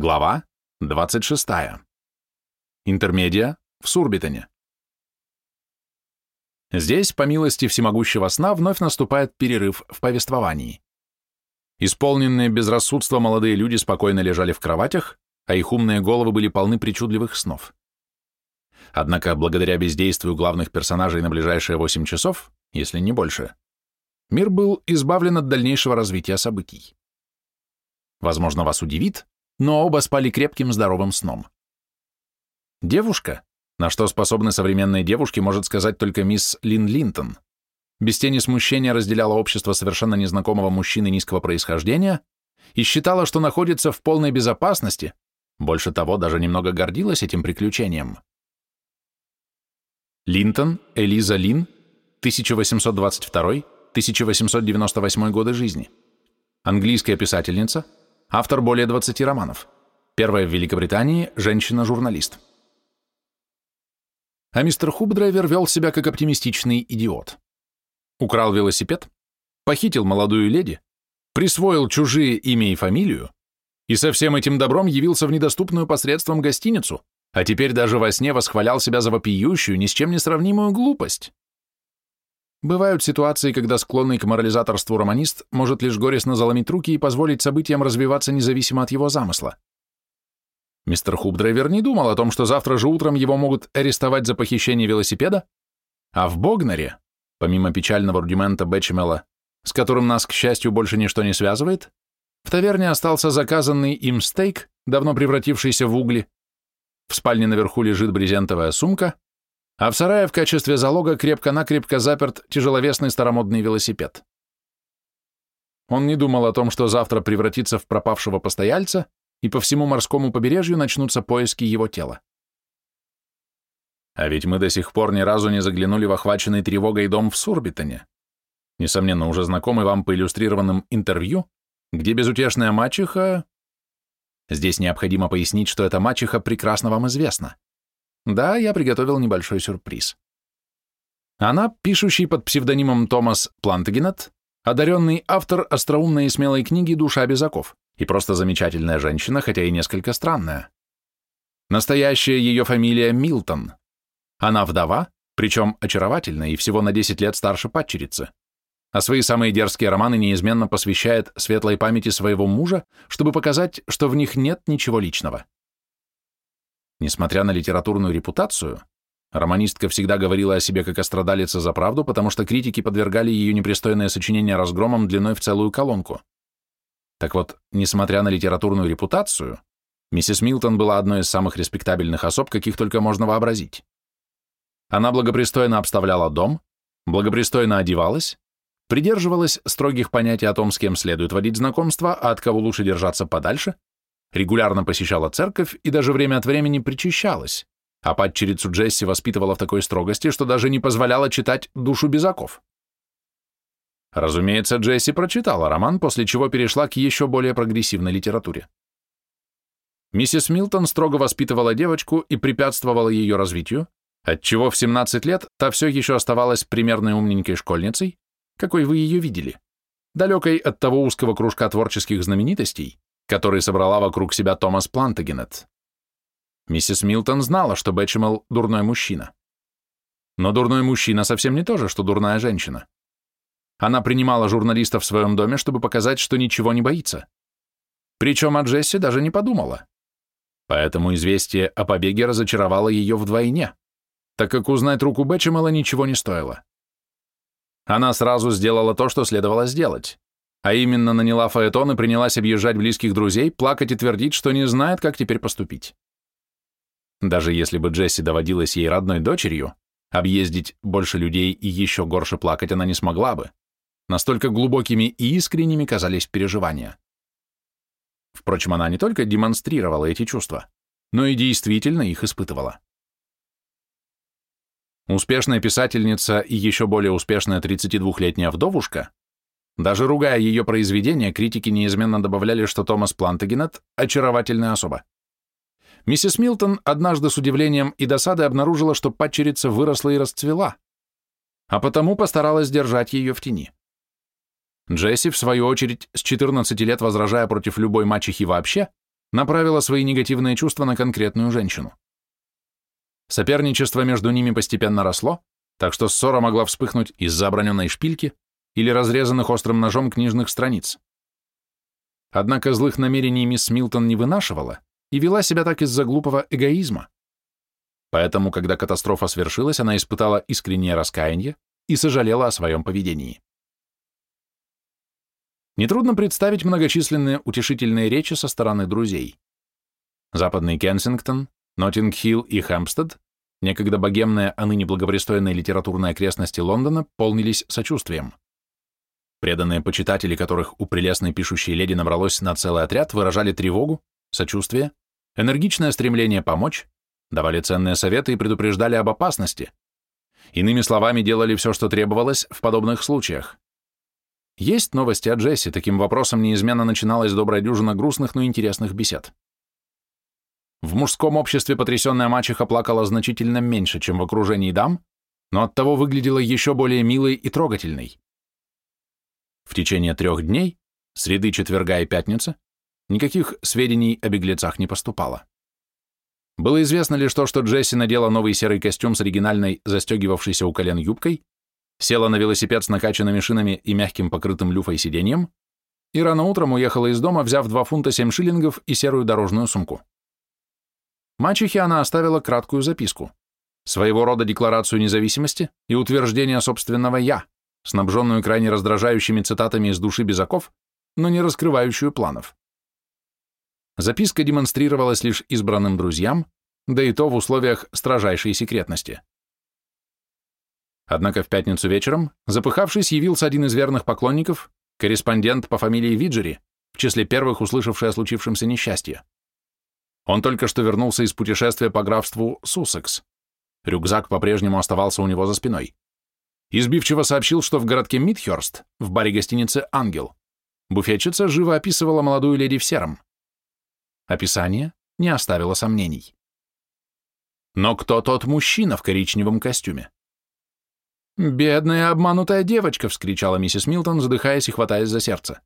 Глава 26. Интермедиа в Сурбитоне. Здесь, по милости всемогущего сна, вновь наступает перерыв в повествовании. Исполненные безрассудства молодые люди спокойно лежали в кроватях, а их умные головы были полны причудливых снов. Однако, благодаря бездействию главных персонажей на ближайшие 8 часов, если не больше, мир был избавлен от дальнейшего развития событий. Возможно, вас удивит, но оба спали крепким здоровым сном. Девушка, на что способны современные девушки, может сказать только мисс Лин Линтон, без тени смущения разделяла общество совершенно незнакомого мужчины низкого происхождения и считала, что находится в полной безопасности, больше того, даже немного гордилась этим приключением. Линтон, Элиза Лин, 1822-1898 годы жизни. Английская писательница, Автор более 20 романов. Первая в Великобритании – женщина-журналист. А мистер Хубдрайвер вел себя как оптимистичный идиот. Украл велосипед, похитил молодую леди, присвоил чужие имя и фамилию и со всем этим добром явился в недоступную посредством гостиницу, а теперь даже во сне восхвалял себя за вопиющую, ни с чем не сравнимую глупость. Бывают ситуации, когда склонный к морализаторству романист может лишь горестно заломить руки и позволить событиям развиваться независимо от его замысла. Мистер Хубдрайвер не думал о том, что завтра же утром его могут арестовать за похищение велосипеда, а в Богнаре, помимо печального рудимента Бэтчемела, с которым нас, к счастью, больше ничто не связывает, в таверне остался заказанный им стейк, давно превратившийся в угли, в спальне наверху лежит брезентовая сумка, а в сарае в качестве залога крепко-накрепко заперт тяжеловесный старомодный велосипед. Он не думал о том, что завтра превратится в пропавшего постояльца, и по всему морскому побережью начнутся поиски его тела. А ведь мы до сих пор ни разу не заглянули в охваченный тревогой дом в Сурбитоне. Несомненно, уже знакомый вам по иллюстрированным интервью, где безутешная мачеха... Здесь необходимо пояснить, что эта мачеха прекрасно вам известна. Да, я приготовил небольшой сюрприз. Она, пишущий под псевдонимом Томас Плантагенет, одаренный автор остроумной и смелой книги «Душа без оков» и просто замечательная женщина, хотя и несколько странная. Настоящая ее фамилия Милтон. Она вдова, причем очаровательная и всего на 10 лет старше падчерицы. А свои самые дерзкие романы неизменно посвящает светлой памяти своего мужа, чтобы показать, что в них нет ничего личного. Несмотря на литературную репутацию, романистка всегда говорила о себе как о страдалице за правду, потому что критики подвергали ее непристойное сочинение разгромом длиной в целую колонку. Так вот, несмотря на литературную репутацию, миссис Милтон была одной из самых респектабельных особ, каких только можно вообразить. Она благопристойно обставляла дом, благопристойно одевалась, придерживалась строгих понятий о том, с кем следует водить знакомство, а от кого лучше держаться подальше, регулярно посещала церковь и даже время от времени причащалась, а падчерицу Джесси воспитывала в такой строгости, что даже не позволяла читать «Душу безаков». Разумеется, Джесси прочитала роман, после чего перешла к еще более прогрессивной литературе. Миссис Милтон строго воспитывала девочку и препятствовала ее развитию, отчего в 17 лет та все еще оставалась примерной умненькой школьницей, какой вы ее видели, далекой от того узкого кружка творческих знаменитостей, который собрала вокруг себя Томас Плантагенет. Миссис Милтон знала, что Бэтчемел – дурной мужчина. Но дурной мужчина совсем не то же, что дурная женщина. Она принимала журналистов в своем доме, чтобы показать, что ничего не боится. Причем о Джесси даже не подумала. Поэтому известие о побеге разочаровало ее вдвойне, так как узнать руку Бэтчемела ничего не стоило. Она сразу сделала то, что следовало сделать а именно наняла фаэтон и принялась объезжать близких друзей, плакать и твердить, что не знает, как теперь поступить. Даже если бы Джесси доводилась ей родной дочерью, объездить больше людей и еще горше плакать она не смогла бы. Настолько глубокими и искренними казались переживания. Впрочем, она не только демонстрировала эти чувства, но и действительно их испытывала. Успешная писательница и еще более успешная 32-летняя вдовушка даже ругая ее произведения, критики неизменно добавляли, что Томас Плантагенет – очаровательная особа. Миссис Милтон однажды с удивлением и досадой обнаружила, что падчерица выросла и расцвела, а потому постаралась держать ее в тени. Джесси, в свою очередь, с 14 лет возражая против любой мачехи вообще, направила свои негативные чувства на конкретную женщину. Соперничество между ними постепенно росло, так что ссора могла вспыхнуть из-за оброненной шпильки или разрезанных острым ножом книжных страниц. Однако злых намерений мисс Милтон не вынашивала и вела себя так из-за глупого эгоизма. Поэтому, когда катастрофа свершилась, она испытала искреннее раскаяние и сожалела о своем поведении. Нетрудно представить многочисленные утешительные речи со стороны друзей. Западный Кенсингтон, Ноттинг-Хилл и Хэмпстед, некогда богемная, а ныне благопристойная литературная окрестности Лондона, полнились сочувствием. Преданные почитатели, которых у прелестной пишущей леди набралось на целый отряд, выражали тревогу, сочувствие, энергичное стремление помочь, давали ценные советы и предупреждали об опасности. Иными словами, делали все, что требовалось в подобных случаях. Есть новости о Джесси, таким вопросом неизменно начиналась добрая дюжина грустных, но интересных бесед. В мужском обществе потрясенная мачеха плакала значительно меньше, чем в окружении дам, но оттого выглядела еще более милой и трогательной. В течение трех дней, среды, четверга и пятницы, никаких сведений о беглецах не поступало. Было известно лишь то, что Джесси надела новый серый костюм с оригинальной, застегивавшейся у колен юбкой, села на велосипед с накачанными шинами и мягким покрытым люфой сиденьем и рано утром уехала из дома, взяв 2 фунта 7 шиллингов и серую дорожную сумку. Мачехе она оставила краткую записку, своего рода декларацию независимости и утверждение собственного «я», снабженную крайне раздражающими цитатами из души Безаков, но не раскрывающую планов. Записка демонстрировалась лишь избранным друзьям, да и то в условиях строжайшей секретности. Однако в пятницу вечером, запыхавшись, явился один из верных поклонников, корреспондент по фамилии Виджери, в числе первых услышавший о случившемся несчастье. Он только что вернулся из путешествия по графству Суссекс. Рюкзак по-прежнему оставался у него за спиной. Избивчиво сообщил, что в городке Мидхёрст, в баре гостиницы «Ангел», буфетчица живо описывала молодую леди в сером. Описание не оставило сомнений. Но кто тот мужчина в коричневом костюме? «Бедная обманутая девочка!» — вскричала миссис Милтон, задыхаясь и хватаясь за сердце.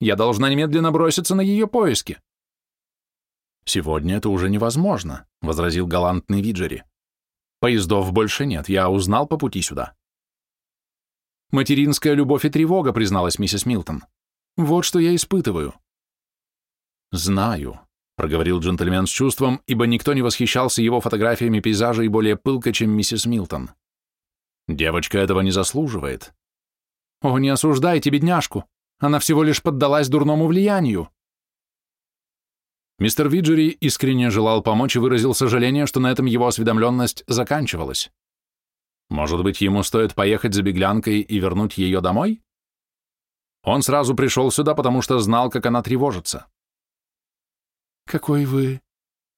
«Я должна немедленно броситься на ее поиски!» «Сегодня это уже невозможно», — возразил галантный Виджери. «Поездов больше нет, я узнал по пути сюда». «Материнская любовь и тревога», — призналась миссис Милтон. «Вот что я испытываю». «Знаю», — проговорил джентльмен с чувством, ибо никто не восхищался его фотографиями пейзажа и более пылко, чем миссис Милтон. «Девочка этого не заслуживает». «О, не осуждайте бедняжку! Она всего лишь поддалась дурному влиянию!» Мистер Виджери искренне желал помочь и выразил сожаление, что на этом его осведомленность заканчивалась. Может быть, ему стоит поехать за беглянкой и вернуть ее домой? Он сразу пришел сюда, потому что знал, как она тревожится. «Какой вы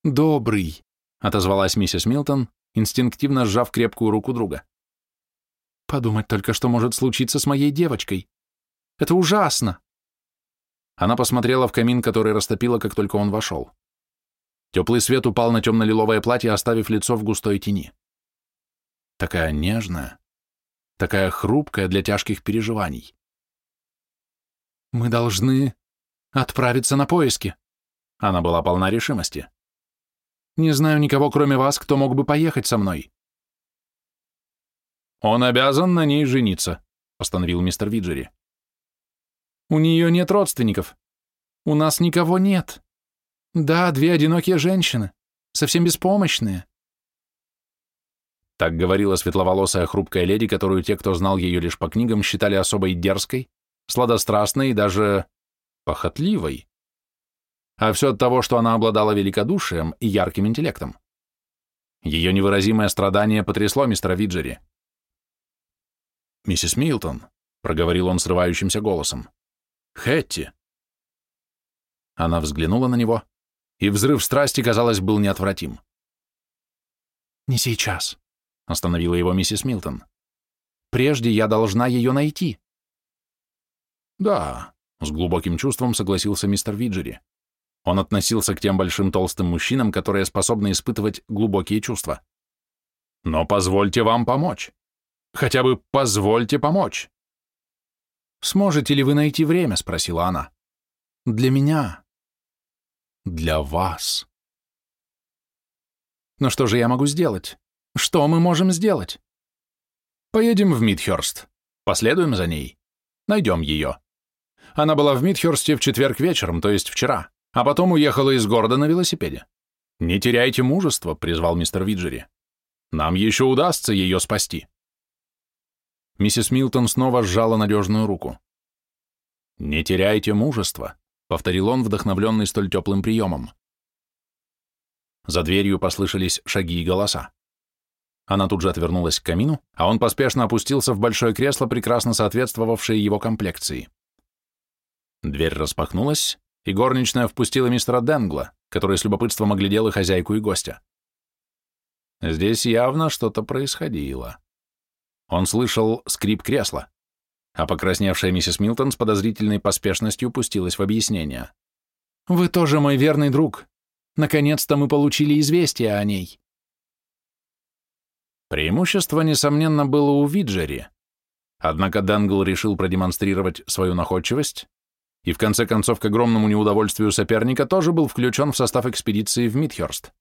добрый», — отозвалась миссис Милтон, инстинктивно сжав крепкую руку друга. «Подумать только, что может случиться с моей девочкой. Это ужасно!» Она посмотрела в камин, который растопила, как только он вошел. Теплый свет упал на темно-лиловое платье, оставив лицо в густой тени. Такая нежная, такая хрупкая для тяжких переживаний. «Мы должны отправиться на поиски». Она была полна решимости. «Не знаю никого, кроме вас, кто мог бы поехать со мной». «Он обязан на ней жениться», — постановил мистер Виджери. У нее нет родственников. У нас никого нет. Да, две одинокие женщины, совсем беспомощные. Так говорила светловолосая хрупкая леди, которую те, кто знал ее лишь по книгам, считали особой дерзкой, сладострастной и даже похотливой. А все от того, что она обладала великодушием и ярким интеллектом. Ее невыразимое страдание потрясло мистера Виджери. «Миссис Милтон», — проговорил он срывающимся голосом, Хэтти!» Она взглянула на него, и взрыв страсти, казалось, был неотвратим. «Не сейчас», — остановила его миссис Милтон. «Прежде я должна ее найти». «Да», — с глубоким чувством согласился мистер Виджери. Он относился к тем большим толстым мужчинам, которые способны испытывать глубокие чувства. «Но позвольте вам помочь. Хотя бы позвольте помочь». «Сможете ли вы найти время?» — спросила она. «Для меня». для вас. Но что же я могу сделать? Что мы можем сделать? Поедем в Мидхерст. Последуем за ней. Найдем ее. Она была в Мидхерсте в четверг вечером, то есть вчера, а потом уехала из города на велосипеде. «Не теряйте мужества», — призвал мистер Виджери. «Нам еще удастся ее спасти». Миссис Милтон снова сжала надежную руку. «Не теряйте мужества», — повторил он, вдохновленный столь теплым приемом. За дверью послышались шаги и голоса. Она тут же отвернулась к камину, а он поспешно опустился в большое кресло, прекрасно соответствовавшее его комплекции. Дверь распахнулась, и горничная впустила мистера Денгла, который с любопытством оглядел и хозяйку, и гостя. Здесь явно что-то происходило. Он слышал скрип кресла, а покрасневшая миссис Милтон с подозрительной поспешностью пустилась в объяснение. «Вы тоже мой верный друг. Наконец-то мы получили известие о ней». Преимущество, несомненно, было у Виджери. Однако Дангл решил продемонстрировать свою находчивость и в конце концов к огромному неудовольствию соперника тоже был включен в состав экспедиции в Мидхерст.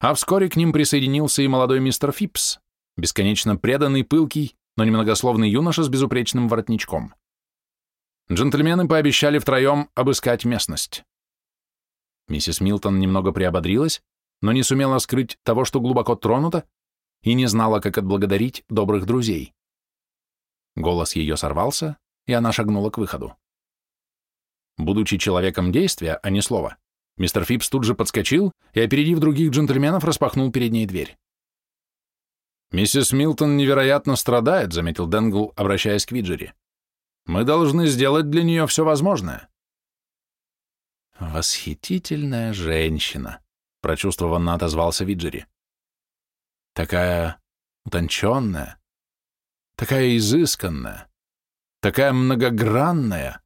А вскоре к ним присоединился и молодой мистер Фипс, бесконечно преданный, пылкий, но немногословный юноша с безупречным воротничком. Джентльмены пообещали втроем обыскать местность. Миссис Милтон немного приободрилась, но не сумела скрыть того, что глубоко тронута, и не знала, как отблагодарить добрых друзей. Голос ее сорвался, и она шагнула к выходу. Будучи человеком действия, а не слова, мистер Фипс тут же подскочил и, опередив других джентльменов, распахнул перед ней дверь. «Миссис Милтон невероятно страдает», — заметил Денгл, обращаясь к Виджери. «Мы должны сделать для нее все возможное». «Восхитительная женщина», — прочувствованно отозвался Виджери. «Такая утонченная, такая изысканная, такая многогранная»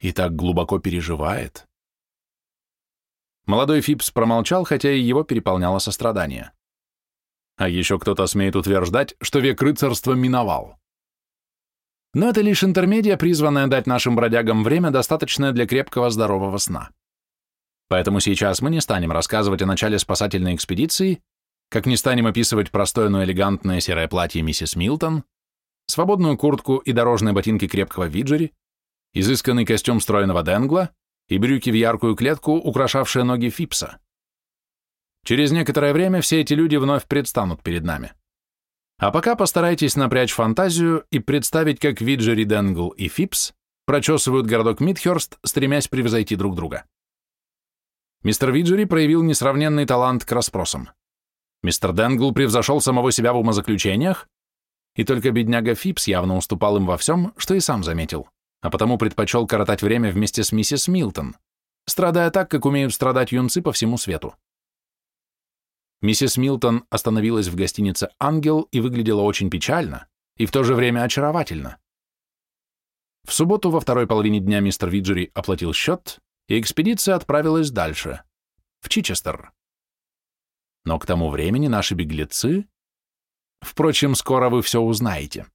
и так глубоко переживает. Молодой Фипс промолчал, хотя и его переполняло сострадание. А еще кто-то смеет утверждать, что век рыцарства миновал. Но это лишь интермедия, призванная дать нашим бродягам время, достаточное для крепкого здорового сна. Поэтому сейчас мы не станем рассказывать о начале спасательной экспедиции, как не станем описывать простое, но элегантное серое платье миссис Милтон, свободную куртку и дорожные ботинки крепкого виджери, изысканный костюм стройного Денгла и брюки в яркую клетку, украшавшие ноги Фипса. Через некоторое время все эти люди вновь предстанут перед нами. А пока постарайтесь напрячь фантазию и представить, как Виджери Денгл и Фипс прочесывают городок Мидхерст, стремясь превзойти друг друга. Мистер Виджери проявил несравненный талант к расспросам. Мистер Денгл превзошел самого себя в умозаключениях, и только бедняга Фипс явно уступал им во всем, что и сам заметил а потому предпочел коротать время вместе с миссис Милтон, страдая так, как умеют страдать юнцы по всему свету. Миссис Милтон остановилась в гостинице «Ангел» и выглядела очень печально и в то же время очаровательно. В субботу во второй половине дня мистер Виджери оплатил счет, и экспедиция отправилась дальше, в Чичестер. Но к тому времени наши беглецы... Впрочем, скоро вы все узнаете.